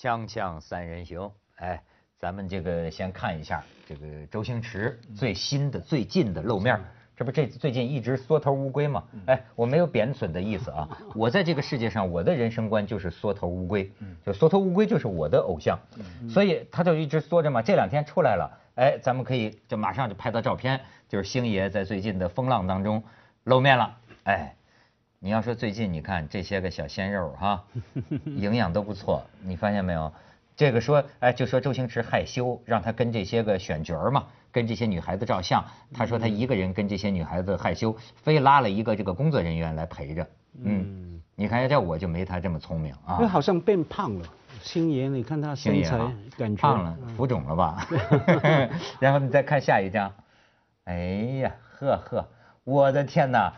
锵锵三人行，哎，咱们这个先看一下这个周星驰最新的、最近的露面儿。这不这最近一直缩头乌龟吗？哎，我没有贬损的意思啊。我在这个世界上，我的人生观就是缩头乌龟，就缩头乌龟就是我的偶像，所以他就一直缩着嘛。这两天出来了，哎，咱们可以就马上就拍到照片，就是星爷在最近的风浪当中露面了。哎，你要说最近你看这些个小鲜肉哈，营养都不错，你发现没有？这个说，哎，就说周星驰害羞，让他跟这些个选角儿嘛，跟这些女孩子照相。他说他一个人跟这些女孩子害羞，非拉了一个这个工作人员来陪着。嗯，你看这我就没他这么聪明啊。那好像变胖了，星爷，你看他身材感觉胖了，浮肿了吧？然后你再看下一张，哎呀，呵呵，我的天哪，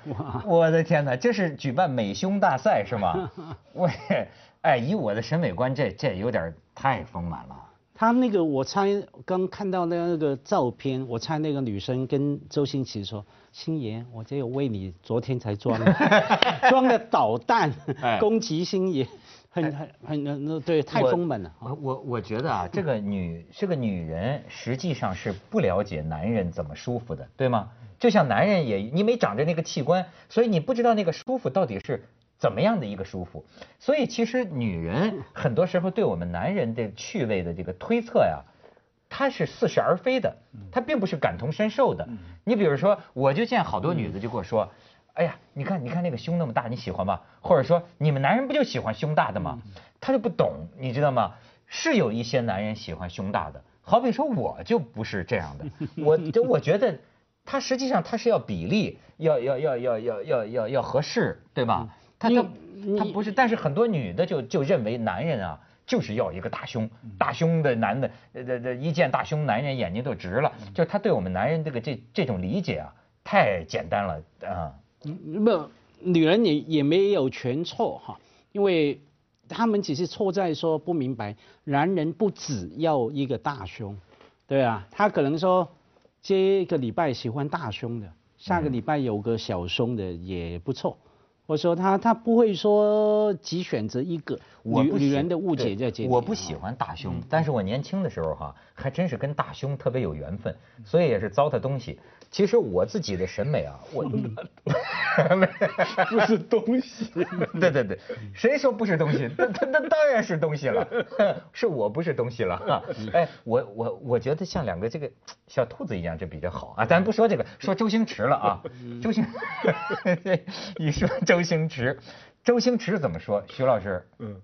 我的天哪，这是举办美胸大赛是吗？我也，哎，以我的审美观，这这有点太丰满了。他那个，我猜刚看到那个照片，我猜那个女生跟周星驰说：“星爷，我这有为你昨天才装的，装的导弹哎攻击星爷，很很很那对，太丰满了。我我我觉得啊，这个女这个女人实际上是不了解男人怎么舒服的，对吗？就像男人也，你没长着那个器官，所以你不知道那个舒服到底是怎么样的一个舒服。所以其实女人很多时候对我们男人的趣味的这个推测呀，她是似是而非的，她并不是感同身受的。你比如说，我就见好多女的就跟我说。哎呀，你看，你看那个胸那么大，你喜欢吗？或者说，你们男人不就喜欢胸大的吗？他就不懂，你知道吗？是有一些男人喜欢胸大的，好比说我就不是这样的，我就我觉得他实际上他是要比例，要要要要要要要要合适，对吧？他他他不是，但是很多女的就就认为男人啊。就是要一个大胸，大胸的男的，呃，这这一见大胸男人眼睛都直了，就是他对我们男人这个这这种理解啊，太简单了啊。嗯不，女人也也没有全错哈，因为他们只是错在说不明白，男人不只要一个大胸，对啊，他可能说这个礼拜喜欢大胸的，下个礼拜有个小胸的也不错。我说他他不会说只选择一个，女女人的误解对在这里。我不喜欢大胸，但是我年轻的时候哈，还真是跟大胸特别有缘分，所以也是糟蹋东西。其实我自己的审美啊，我 不是东西。对对对，谁说不是东西？那那那当然是东西了，是我不是东西了哈。哎，我我我觉得像两个这个 小兔子一样，这比较好啊。咱不说这个，说周星驰了啊。周星，你说周星驰，周星驰怎么说？徐老师，嗯，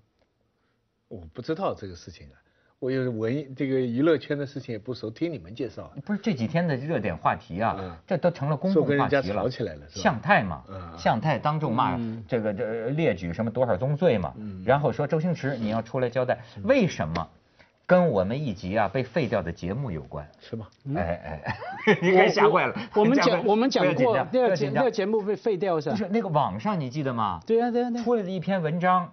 我不知道这个事情啊，我有文艺这个娱乐圈的事情也不熟，听你们介绍。不是这几天的热点话题啊，嗯。这都成了公说跟人家共话题了。吵起来了向太嘛，嗯。向太当众骂这个这列举什么多少宗罪嘛，嗯。然后说周星驰你要出来交代，为什么跟我们一集啊被废掉的节目有关？是吗？哎哎，你该吓坏了。我们讲我们讲过，不要紧张那个节目被废掉是吧？不是那个网上你记得吗？对啊对啊对啊。出来的一篇文章，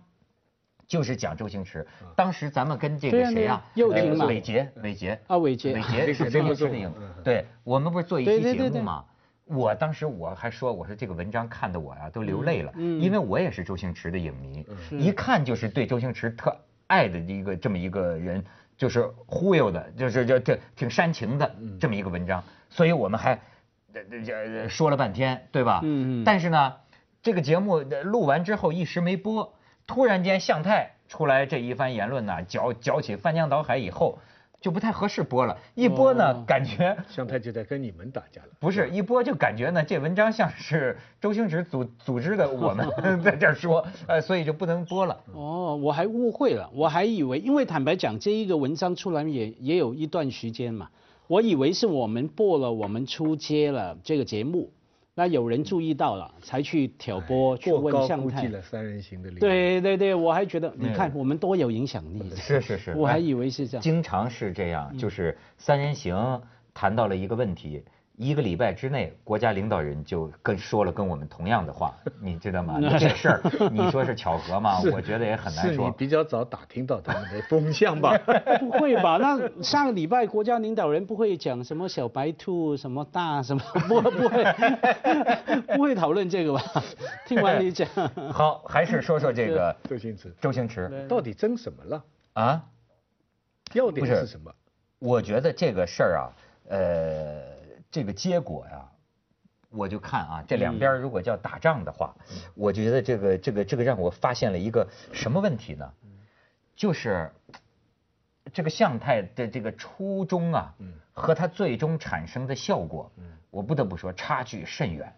就是讲周星驰。当时咱们跟这个谁啊，呃又听嘛伟杰，伟杰啊伟杰伟 杰是那周星驰的影对我们不是做一期节目吗？我当时我还说，我说这个文章看得我呀都流泪了，嗯因为我也是周星驰的影迷，是一看就是对周星驰特爱的一个这么一个人，就是忽悠的，就是就挺挺煽情的嗯这么一个文章，所以我们还呃这这说了半天，对吧？嗯嗯但是呢，这个节目呃录完之后一时没播，突然间向太出来这一番言论呢，搅搅起翻江倒海以后，就不太合适播了。一播呢，哦感觉 向太就在跟你们打架了。不是一播就感觉呢，这文章像是周星驰组组织的，我们 在这儿说，呃，所以就不能播了。哦，我还误会了，我还以为，因为坦白讲，这一个文章出来也也有一段时间嘛，我以为是我们播了，我们出街了这个节目，那有人注意到了，才去挑拨，去问向太。对对对，我还觉得，你嗯看我们多有影响力。是是是，我还哎以为是这样。经常是这样，就是三人行谈到了一个问题，一个礼拜之内，国家领导人就跟说了跟我们同样的话，你知道吗？那这事儿，你说是巧合吗？我觉得也很难是你说。比较早打听到他们的风向吧？不会吧？那上个礼拜国家领导人不会讲什么小白兔什么大什么，不不会 不会讨论这个吧？听完你讲，好，还是说说这个周星驰周星驰到底争什么了？啊，要点是什么？我觉得这个事儿啊，呃，这个结果呀、我就看啊，这两边如果叫打仗的话，我觉得这个这个这个让我发现了一个什么问题呢？就是这个向太的这个初衷啊，和他最终产生的效果，我不得不说差距甚远。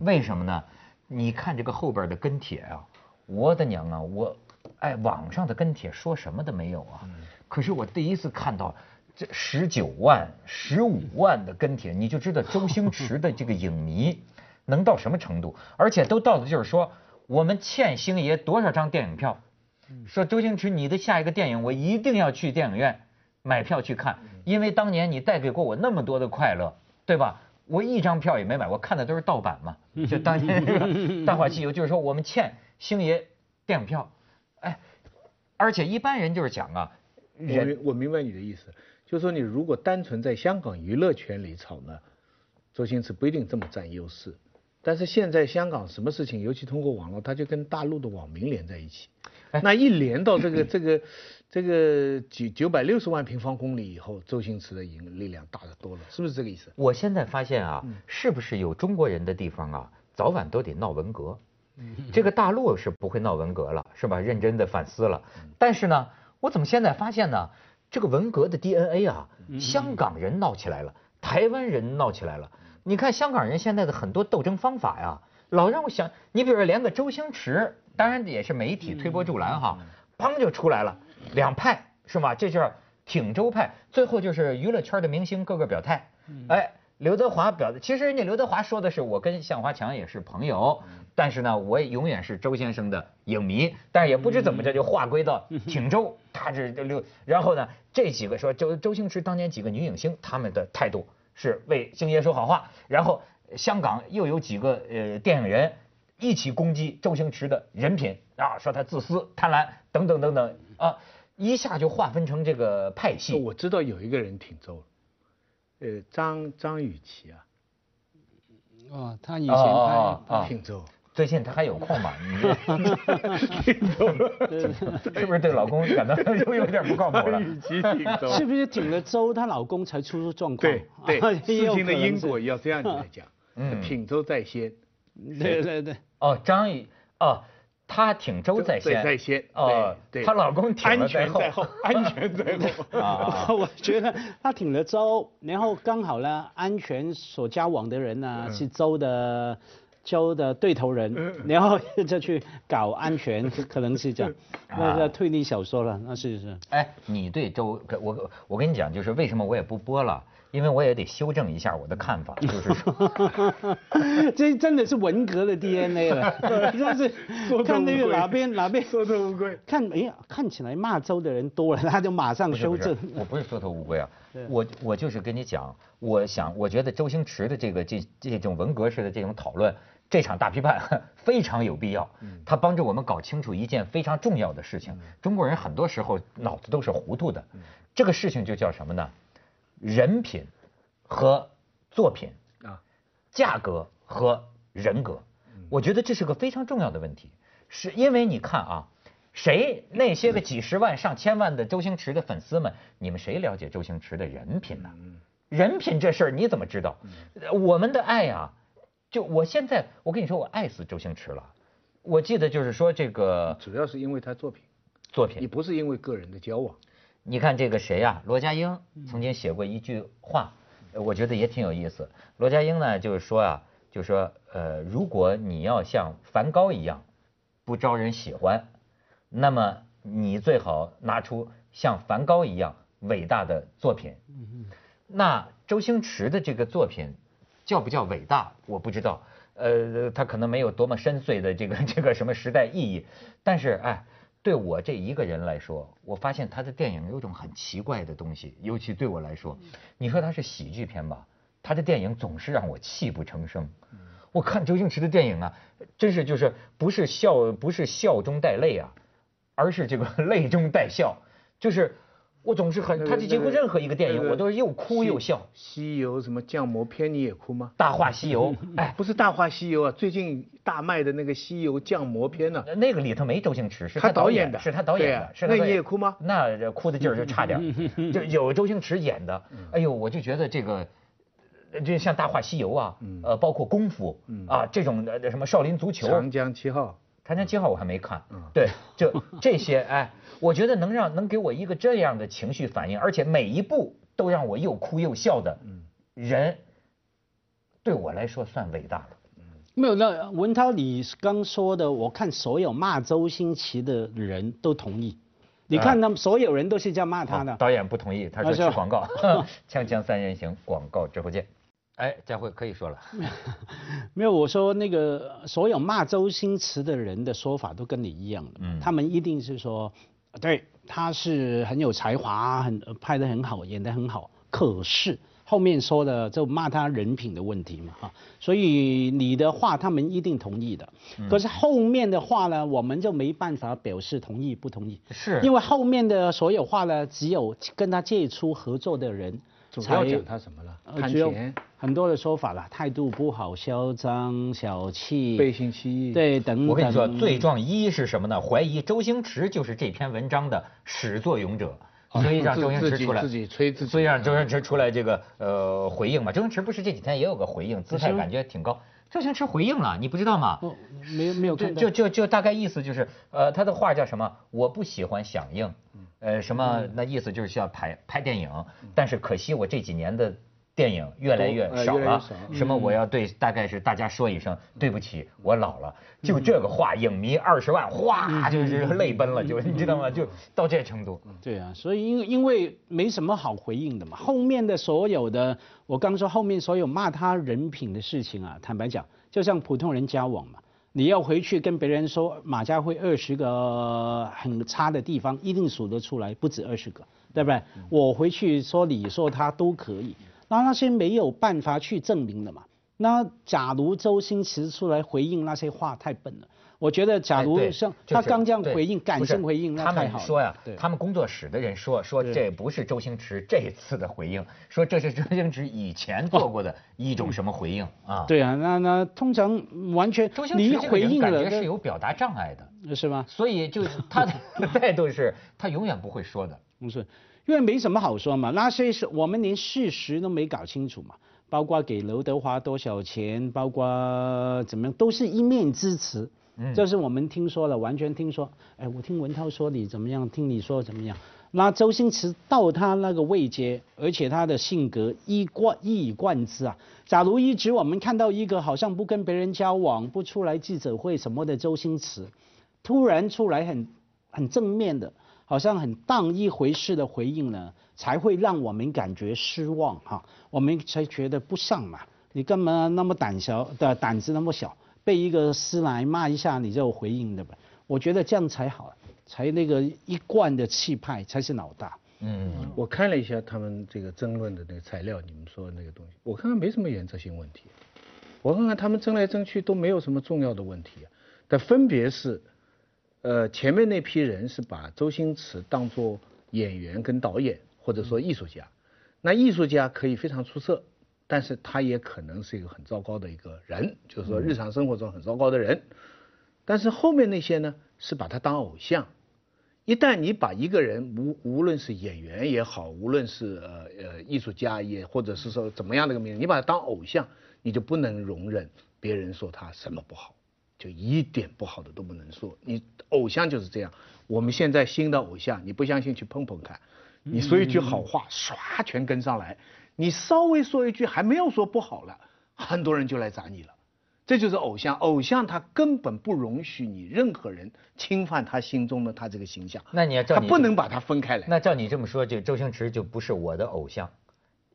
为什么呢？你看这个后边的跟帖啊，我的娘啊，我哎，网上的跟帖说什么都没有啊。可是我第一次看到这十九万、十五万的跟帖，你就知道周星驰的这个影迷能到什么程度，而且都到的就是说，我们欠星爷多少张电影票，说周星驰你的下一个电影我一定要去电影院买票去看，因为当年你带给过我那么多的快乐，对吧？我一张票也没买，我看的都是盗版嘛，就当年这个《大话西游》，就是说我们欠星爷电影票，哎，而且一般人就是讲啊，我人明我明白你的意思，就是说你如果单纯在香港娱乐圈里炒呢，周星驰不一定这么占优势。但是现在香港什么事情，尤其通过网络，它就跟大陆的网民连在一起。哎那一连到这个这个这个九九百六十万平方公里以后，周星驰的影力量大得多了，是不是这个意思？我现在发现啊，是不是有中国人的地方啊，早晚都得闹文革？这个大陆是不会闹文革了，是吧？认真的反思了。但是呢，我怎么现在发现呢？这个文革的 DNA 啊，香港人闹起来了，台湾人闹起来了。你看香港人现在的很多斗争方法呀，老让我想，你比如说连个周星驰，当然也是媒体推波助澜哈，砰就出来了，两派是吗？这就是挺周派，最后就是娱乐圈的明星各个表态，哎。刘德华表的，其实人家刘德华说的是我跟向华强也是朋友，但是呢，我也永远是周先生的影迷，但是也不知怎么着就划归到挺周，他这这刘，然后呢，这几个说周周星驰当年几个女影星，他们的态度是为星爷说好话，然后香港又有几个呃电影人一起攻击周星驰的人品啊，说他自私、贪婪等等等等啊，一下就划分成这个派系。我知道有一个人挺周了，呃，张张雨绮啊，哦，他以前哦哦哦拍，挺周。最近他还有空吗？你这 是不是对老公感到 又有点不靠谱了？雨绮挺周。是不是挺了周，她老公才出状况？对对，事情的因果要这样子来讲，嗯挺周在先，对对对，哦，张雨哦，她挺周在先，在先哦，她老公挺安全在后，安全在后。啊。我觉得她挺了周，然后刚好呢，安全所交往的人呢、是周的周的对头人，然后就去搞安全，可能是这样。那个推理小说了，那是是。哎，你对周，我我跟你讲，就是为什么我也不播了，因为我也得修正一下我的看法，就是说，这真的是文革的 DNA 了，真是看那个哪边哪边缩头乌龟。看，哎呀，看起来骂周的人多了，他就马上不是不是修正。，我不是缩头乌龟啊，我我就是跟你讲，我想我觉得周星驰的这个这这种文革式的这种讨论，这场大批判 非常有必要，它帮助我们搞清楚一件非常重要的事情。中国人很多时候脑子都是糊涂的，这个事情就叫什么呢？人品和作品。啊，价格和人格，我觉得这是个非常重要的问题，是因为你看啊，谁那些个几十万上千万的周星驰的粉丝们，你们谁了解周星驰的人品呢？人品这事儿你怎么知道？呃我们的爱呀、就我现在我跟你说，我爱死周星驰了。我记得就是说这个主要是因为他作品，作品你，不是因为个人的交往。你看这个谁呀、罗家英曾经写过一句话，呃我觉得也挺有意思。罗家英呢，就是说啊，就是说，呃，如果你要像梵高一样不招人喜欢，那么你最好拿出像梵高一样伟大的作品。那周星驰的这个作品叫不叫伟大，我不知道。呃，他可能没有多么深邃的这个 这个什么时代意义，但是哎，对我这一个人来说，我发现他的电影有种很奇怪的东西，尤其对我来说，你说他是喜剧片吧，他的电影总是让我泣不成声。我看周星驰的电影啊，真是就是不是笑不是笑中带泪啊，而是这个 泪中带笑，就是我总是很，那个他几乎任何一个电影，那个我都是又哭又笑。西游什么降魔篇你也哭吗？大话西游，哎，不是《大话西游》啊，最近大卖的那个《西游降魔篇》呢。那个里头没周星驰，是他导导演的。是他导演的，那你也哭吗？那哭的劲儿就差点儿，就有周星驰演的，哎呦，我就觉得这个。呃就像《大话西游》啊，呃，包括功夫啊这种的什么少林足球，长江七号，长江七号我还没看，嗯对，就这些，哎，我觉得能让能给我一个这样的情绪反应，而且每一部都让我又哭又笑的人，对我来说算伟大的。没有，那文涛你刚说的，我看所有骂周星驰的人都同意。你看他们所有人都是这样骂他的。好导演不同意，他说啊是广告，锵锵三人行，广告之后见。哎，佳慧可以说了，没有，我说那个所有骂周星驰的人的说法都跟你一样的，嗯。他们一定是说，对，他是很有才华，很呃拍的很好，演的很好，可是后面说的就骂他人品的问题嘛，哈，所以你的话他们一定同意的，嗯。可是后面的话呢，我们就没办法表示同意不同意，是。因为后面的所有话呢，只有跟他接触合作的人才主要讲他什么了？贪钱、很多的说法了，态度不好、嚣张、小气，背信弃义。，对等等。我跟你说，罪状一是什么呢？怀疑周星驰就是这篇文章的始作俑者，所以让周星驰出来自己自己吹自己所以让周星驰出来这个呃回应嘛。周星驰不是这几天也有个回应，姿态感觉挺高。周星驰回应了，你不知道吗？哦，没有没有就看到。就就就大概意思就是，呃，他的话叫什么？我不喜欢响应，呃，什么？那意思就是需要拍拍电影，但是可惜我这几年的电影越来越少了。什么？我要对大概是大家说一声对不起，我老了。就这个话，影迷二十万，哗就是泪奔了，就你知道吗？就到这程度。对啊，所以因因为没什么好回应的嘛，后面的所有的，我刚说后面所有骂他人品的事情啊，坦白讲，就像普通人交往嘛，你要回去跟别人说马家辉二十个很差的地方，一定数得出来，不止二十个，对不对？我回去说你说他都可以，那那些没有办法去证明的嘛。那假如周星驰出来回应那些话太笨了，我觉得假如像他刚这样回应，感性回应，那他太好了。们说呀对，他们工作室的人说说这不是周星驰这次的回应，说这是周星驰以前做过的一种什么回应啊？，对啊，那那通常完全周星你一驰回应了，感觉是有表达障碍的，是吗？所以就他的 态度是他永远不会说的。不是，因为没什么好说嘛，那些是我们连事实都没搞清楚嘛，包括给刘德华多少钱，包括怎么样，都是一面之词。嗯就是我们听说了，完全听说，哎，我听文涛说你怎么样，听你说怎么样。那周星驰到他那个位阶，而且他的性格一贯一以贯之啊。假如一直我们看到一个好像不跟别人交往、不出来记者会什么的周星驰，突然出来很很正面的，好像很当一回事的回应呢，才会让我们感觉失望哈、我们才觉得不上嘛。你干嘛那么胆小的胆子那么小，被一个师来骂一下你就回应的吧？我觉得这样才好，才那个一贯的气派才是老大。嗯，我看了一下他们这个争论的那个材料，你们说的那个东西，我看看没什么原则性问题。我看看他们争来争去都没有什么重要的问题，但分别是，呃，前面那批人是把周星驰当作演员跟导演，或者说艺术家。那艺术家可以非常出色，但是他也可能是一个很糟糕的一个人，就是说日常生活中很糟糕的人。但是后面那些呢，是把他当偶像。一旦你把一个人无无论是演员也好，无论是呃呃艺术家也，或者是说怎么样的一个名人，你把他当偶像，你就不能容忍别人说他什么不好，就一点不好的都不能说。你偶像就是这样。我们现在新的偶像，你不相信去碰碰看，你说一句好话，唰全跟上来。你稍微说一句还没有说不好了，很多人就来砸你了。这就是偶像，偶像他根本不容许你任何人侵犯他心中的他这个形象。那你要照他不能把他分开来。那照你这么说，就周星驰就不是我的偶像，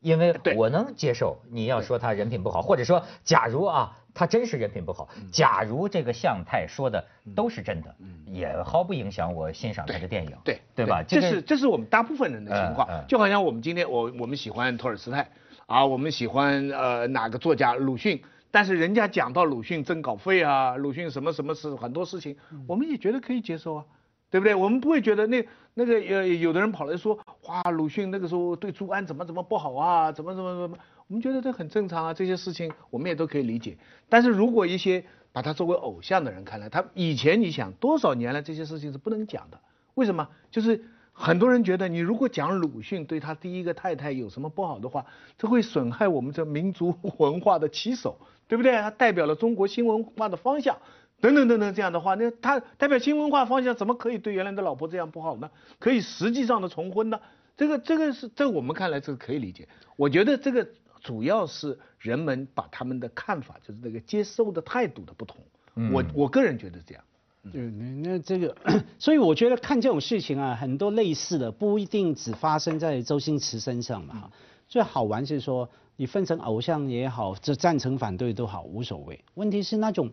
因为我能接受你要说他人品不好，或者说假如啊他真是人品不好，嗯。假如这个向太说的都是真的，也毫不影响我欣赏他的电影，嗯对对吧？这是这是我们大部分人的情况，嗯嗯。就好像我们今天我我们喜欢托尔斯泰啊，我们喜欢呃哪个作家鲁迅，但是人家讲到鲁迅征稿费啊，鲁迅什么什么事很多事情，我们也觉得可以接受啊。对不对？我们不会觉得那那个呃，有的人跑来说，哇，鲁迅那个时候对朱安怎么怎么不好啊，怎么怎么怎么，我们觉得这很正常啊，这些事情我们也都可以理解。但是如果一些把他作为偶像的人看来，他以前你想多少年了，这些事情是不能讲的。为什么？就是很多人觉得，你如果讲鲁迅对他第一个太太有什么不好的话，这会损害我们这民族文化的旗手，对不对？他代表了中国新文化的方向，等等等等，这样的话，那他代表新文化方向，怎么可以对原来的老婆这样不好呢？可以实际上的重婚呢？这个这个是在我们看来这个可以理解。我觉得这个主要是人们把他们的看法，就是那个接受的态度的不同。我我个人觉得这样。对，那这个，所以我觉得看这种事情啊，很多类似的不一定只发生在周星驰身上嘛。最好玩是说，你分成偶像也好，这赞成反对都好，无所谓。问题是那种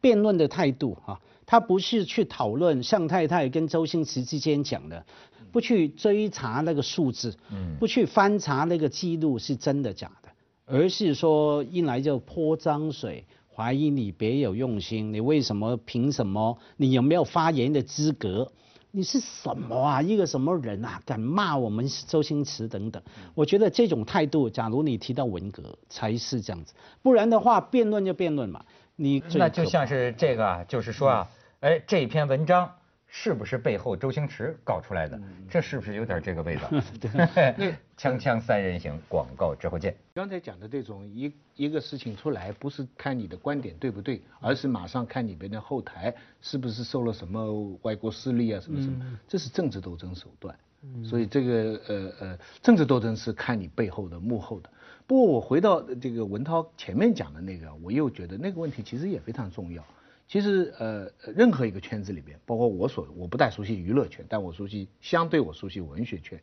辩论的态度哈，他不是去讨论向太太跟周星驰之间讲的，不去追查那个数字，嗯不去翻查那个记录是真的假的，而是说一来就泼脏水。怀疑你别有用心，你为什么？凭什么？你有没有发言的资格？你是什么啊？一个什么人啊？敢骂我们周星驰等等？我觉得这种态度，假如你提到文革才是这样子，不然的话，辩论就辩论嘛。你那就像是这个，就是说啊，哎，这篇文章。是不是背后周星驰搞出来的？这是不是有点这个味道？对，锵锵三人行，广告之后见。刚才讲的这种一一个事情出来，不是看你的观点对不对，而是马上看里边的后台是不是受了什么外国势力啊什么什么，这是政治斗争手段。所以这个呃呃，政治斗争是看你背后的幕后的。不过我回到这个文涛前面讲的那个，我又觉得那个问题其实也非常重要。其实，呃，任何一个圈子里边，包括我所，我不太熟悉娱乐圈，但我熟悉，相对我熟悉文学圈，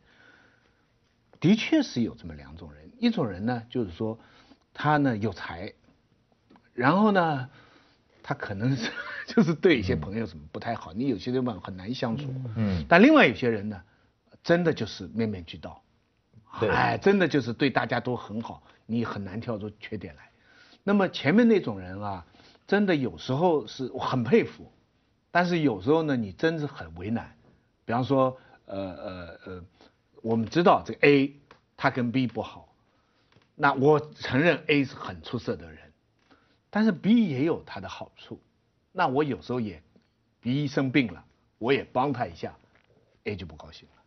的确是有这么两种人。一种人呢，就是说，他呢有才，然后呢，他可能是 就是对一些朋友什么不太好，你有些地方很难相处。嗯。但另外有些人呢，真的就是面面俱到，哎，真的就是对大家都很好，你很难挑出缺点来。那么前面那种人啊。真的有时候是我很佩服，但是有时候呢，你真是很为难。比方说，呃呃呃，我们知道这个 A 他跟 B 不好，那我承认 A 是很出色的人，但是 B 也有他的好处，那我有时候也 B 生病了，我也帮他一下，A 就不高兴了。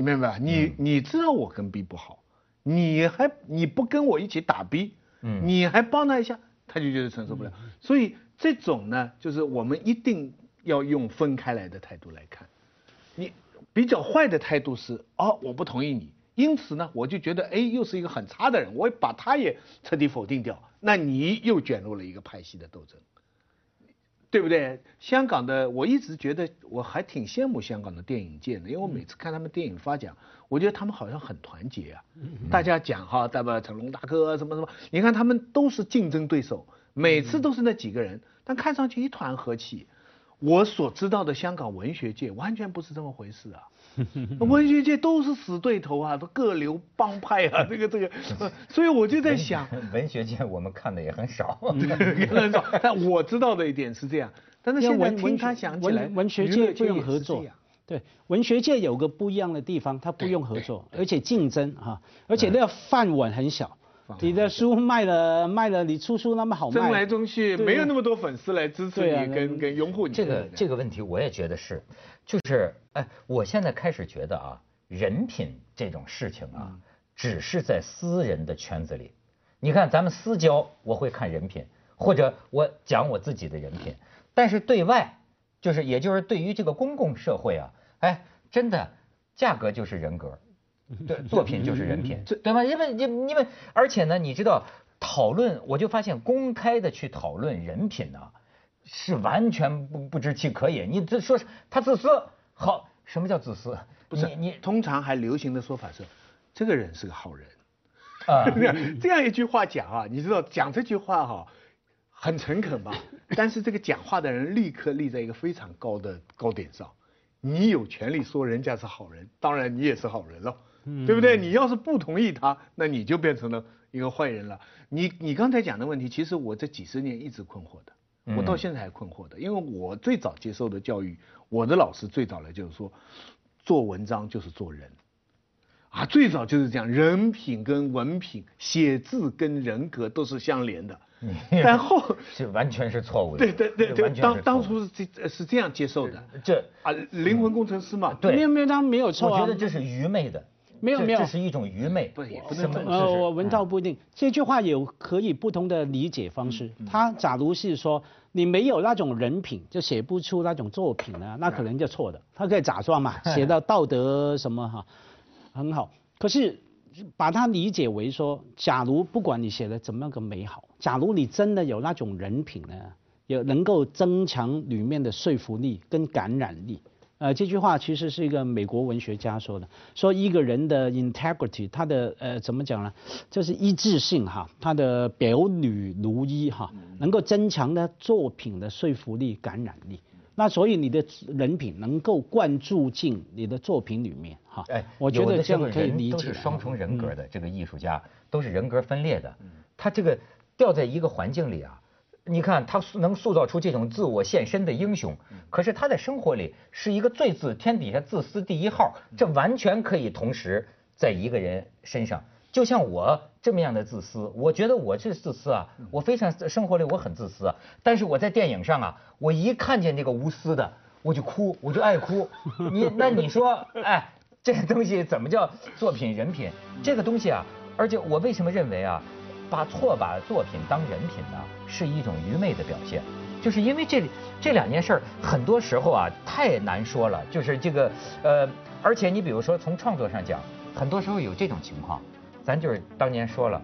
你明白吧？你你知道我跟 B 不好，你还你不跟我一起打 B，嗯，你还帮他一下。他就觉得承受不了，所以这种呢，就是我们一定要用分开来的态度来看。你比较坏的态度是，哦，我不同意你，因此呢，我就觉得，A，又是一个很差的人，我把他也彻底否定掉，那你又卷入了一个派系的斗争。对不对？香港的，我一直觉得我还挺羡慕香港的电影界的，因为我每次看他们电影发奖，我觉得他们好像很团结啊。大家讲哈，对吧？成龙大哥什么什么，你看他们都是竞争对手，每次都是那几个人，但看上去一团和气。我所知道的香港文学界完全不是这么回事啊。文学界都是死对头啊，都各流帮派啊，这个这个，所以我就在想，文 学界我们看的也很少，很少。但我知道的一点是这样，但是现在听他想起来，文学界不用合作，对，文学界有个不一样的地方，它不用合作，而且竞争哈，而且那个饭碗很小。你的书卖了卖了，你出书那么好卖，争来争去没有那么多粉丝来支持你跟跟拥护你。这个这个问题我也觉得是，就是哎，我现在开始觉得啊，人品这种事情啊，只是在私人的圈子里。你看咱们私交，我会看人品，或者我讲我自己的人品，但是对外，就是也就是对于这个公共社会啊，哎，真的价格就是人格。对，作品就是人品，对吧？因为因因为，而且呢，你知道，讨论我就发现，公开的去讨论人品呢，是完全不不知其可也。你这说他自私，好，什么叫自私？不是你通常还流行的说法是，这个人是个好人啊。这样一句话讲啊，你知道讲这句话哈，很诚恳吧？但是这个讲话的人立刻立在一个非常高的高点上，你有权利说人家是好人，当然你也是好人了。对不对？你要是不同意他，那你就变成了一个坏人了。你你刚才讲的问题，其实我这几十年一直困惑的，我到现在还困惑的。因为我最早接受的教育，我的老师最早来就是说，做文章就是做人，啊，最早就是这样，人品跟文品、写字跟人格都是相连的。然后是完全是错误的。对对对对，当当初是这是这样接受的。这啊，灵魂工程师嘛，对没有没有，他没有错啊我觉得。这是愚昧的。这没有没有这是一种愚昧。不也不什么能这么呃，是是我文道不一定，这句话有可以不同的理解方式。他假如是说你没有那种人品，就写不出那种作品呢，那可能就错的。他可以假装嘛，写到道德什么哈，很好。可是把它理解为说，假如不管你写的怎么样个美好，假如你真的有那种人品呢，有能够增强里面的说服力跟感染力。呃，这句话其实是一个美国文学家说的，说一个人的 integrity，他的呃怎么讲呢？就是一致性哈，他的表里如一哈，能够增强他作品的说服力、感染力。那所以你的人品能够灌注进你的作品里面哈。哎，我觉得这样可以理解。都是双重人格的，这个艺术家都是人格分裂的。他这个掉在一个环境里啊，你看他塑能塑造出这种自我献身的英雄，可是他在生活里是一个最自天底下自私第一号，这完全可以同时在一个人身上。就像我这么样的自私，我觉得我是自私啊，我非常生活里我很自私啊，但是我在电影上啊，我一看见那个无私的，我就哭，我就爱哭。你那你说，哎，这个东西怎么叫作品人品？这个东西啊，而且我为什么认为啊，把错把作品当人品呢，是一种愚昧的表现。就是因为这这两件事儿，很多时候啊太难说了。就是这个呃，而且你比如说从创作上讲，很多时候有这种情况，咱就是当年说了，